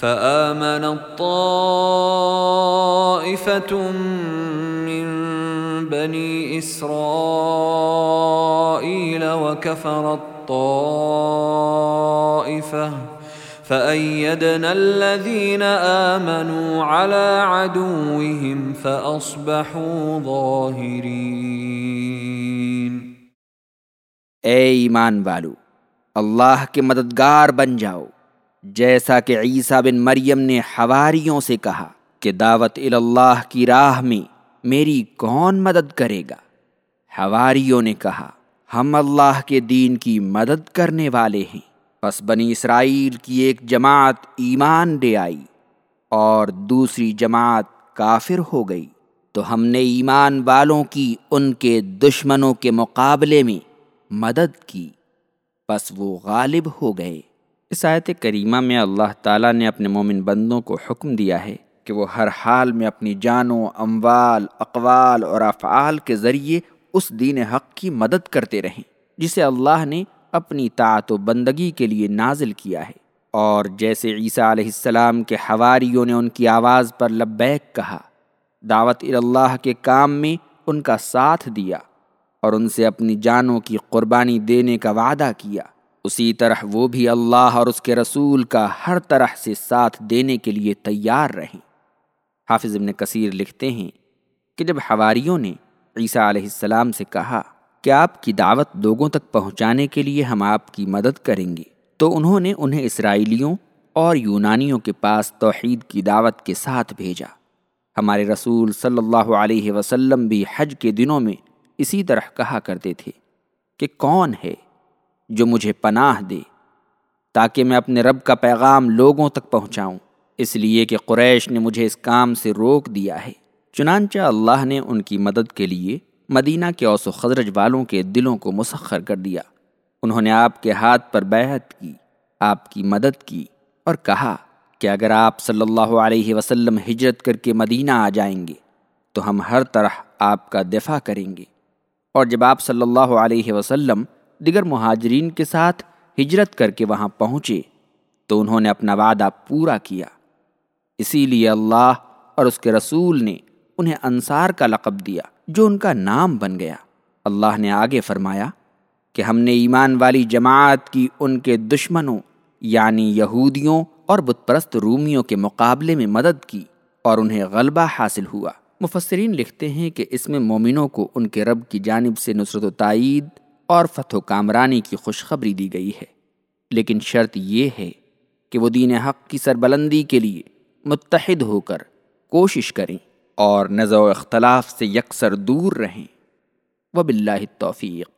فآمن الطائفة من بني إسرائيل وكفر الطائفة فأيدنا الذين آمنوا على عدوهم فأصبحوا ظاهرين. اے ایمان والو، اللہ کے مددگار بن جاؤ۔ جیسا کہ عیسیٰ بن مریم نے حواریوں سے کہا کہ دعوت اللہ کی راہ میں میری کون مدد کرے گا؟ حواریوں نے کہا، ہم اللہ کے دین کی مدد کرنے والے ہیں۔ پس بنی اسرائیل کی ایک جماعت ایمان دے آئی اور دوسری جماعت کافر ہو گئی۔ تو ہم نے ایمان والوں کی ان کے دشمنوں کے مقابلے میں مدد کی۔ بس وہ غالب ہو گئے۔ اس آیت کریمہ میں اللہ تعالیٰ نے اپنے مومن بندوں کو حکم دیا ہے کہ وہ ہر حال میں اپنی جانوں، اموال، اقوال اور افعال کے ذریعے اس دین حق کی مدد کرتے رہیں، جسے اللہ نے اپنی طاعت و بندگی کے لیے نازل کیا ہے۔ اور جیسے عیسیٰ علیہ السلام کے حواریوں نے ان کی آواز پر لبیک کہا، دعوت اللہ کے کام میں ان کا ساتھ دیا اور ان سے اپنی جانوں کی قربانی دینے کا وعدہ کیا۔ اسی طرح وہ بھی اللہ اور اس کے رسول کا ہر طرح سے ساتھ دینے کے لیے تیار رہیں۔ حافظ ابن کثیر لکھتے ہیں کہ جب حواریوں نے عیسیٰ علیہ السلام سے کہا کہ آپ کی دعوت لوگوں تک پہنچانے کے لیے ہم آپ کی مدد کریں گے، تو انہوں نے انہیں اسرائیلیوں اور یونانیوں کے پاس توحید کی دعوت کے ساتھ بھیجا۔ ہمارے رسول صلی اللہ علیہ وسلم بھی حج کے دنوں میں اسی طرح کہا کرتے تھے کہ کون ہے جو مجھے پناہ دے، تاکہ میں اپنے رب کا پیغام لوگوں تک پہنچاؤں۔ اس لیے کہ قریش نے مجھے اس کام سے روک دیا ہے۔ چنانچہ اللہ نے ان کی مدد کے لیے مدینہ کے اوس و خزرج والوں کے دلوں کو مسخر کر دیا۔ انہوں نے آپ کے ہاتھ پر بیعت کی، آپ کی مدد کی اور کہا کہ اگر آپ صلی اللہ علیہ وسلم ہجرت کر کے مدینہ آ جائیں گے، تو ہم ہر طرح آپ کا دفاع کریں گے۔ اور جب آپ صلی اللہ علیہ وسلم دیگر مہاجرین کے ساتھ ہجرت کر کے وہاں پہنچے تو انہوں نے اپنا وعدہ پورا کیا۔ اسی لیے اللہ اور اس کے رسول نے انہیں انصار کا لقب دیا جو ان کا نام بن گیا۔ اللہ نے آگے فرمایا کہ ہم نے ایمان والی جماعت کی ان کے دشمنوں یعنی یہودیوں اور بت پرست رومیوں کے مقابلے میں مدد کی اور انہیں غلبہ حاصل ہوا۔ مفسرین لکھتے ہیں کہ اس میں مومنوں کو ان کے رب کی جانب سے نصرت و تائید اور فتح و کامرانی کی خوشخبری دی گئی ہے۔ لیکن شرط یہ ہے کہ وہ دین حق کی سربلندی کے لیے متحد ہو کر کوشش کریں اور نظر و اختلاف سے یکسر دور رہیں۔ وباللہ التوفیق۔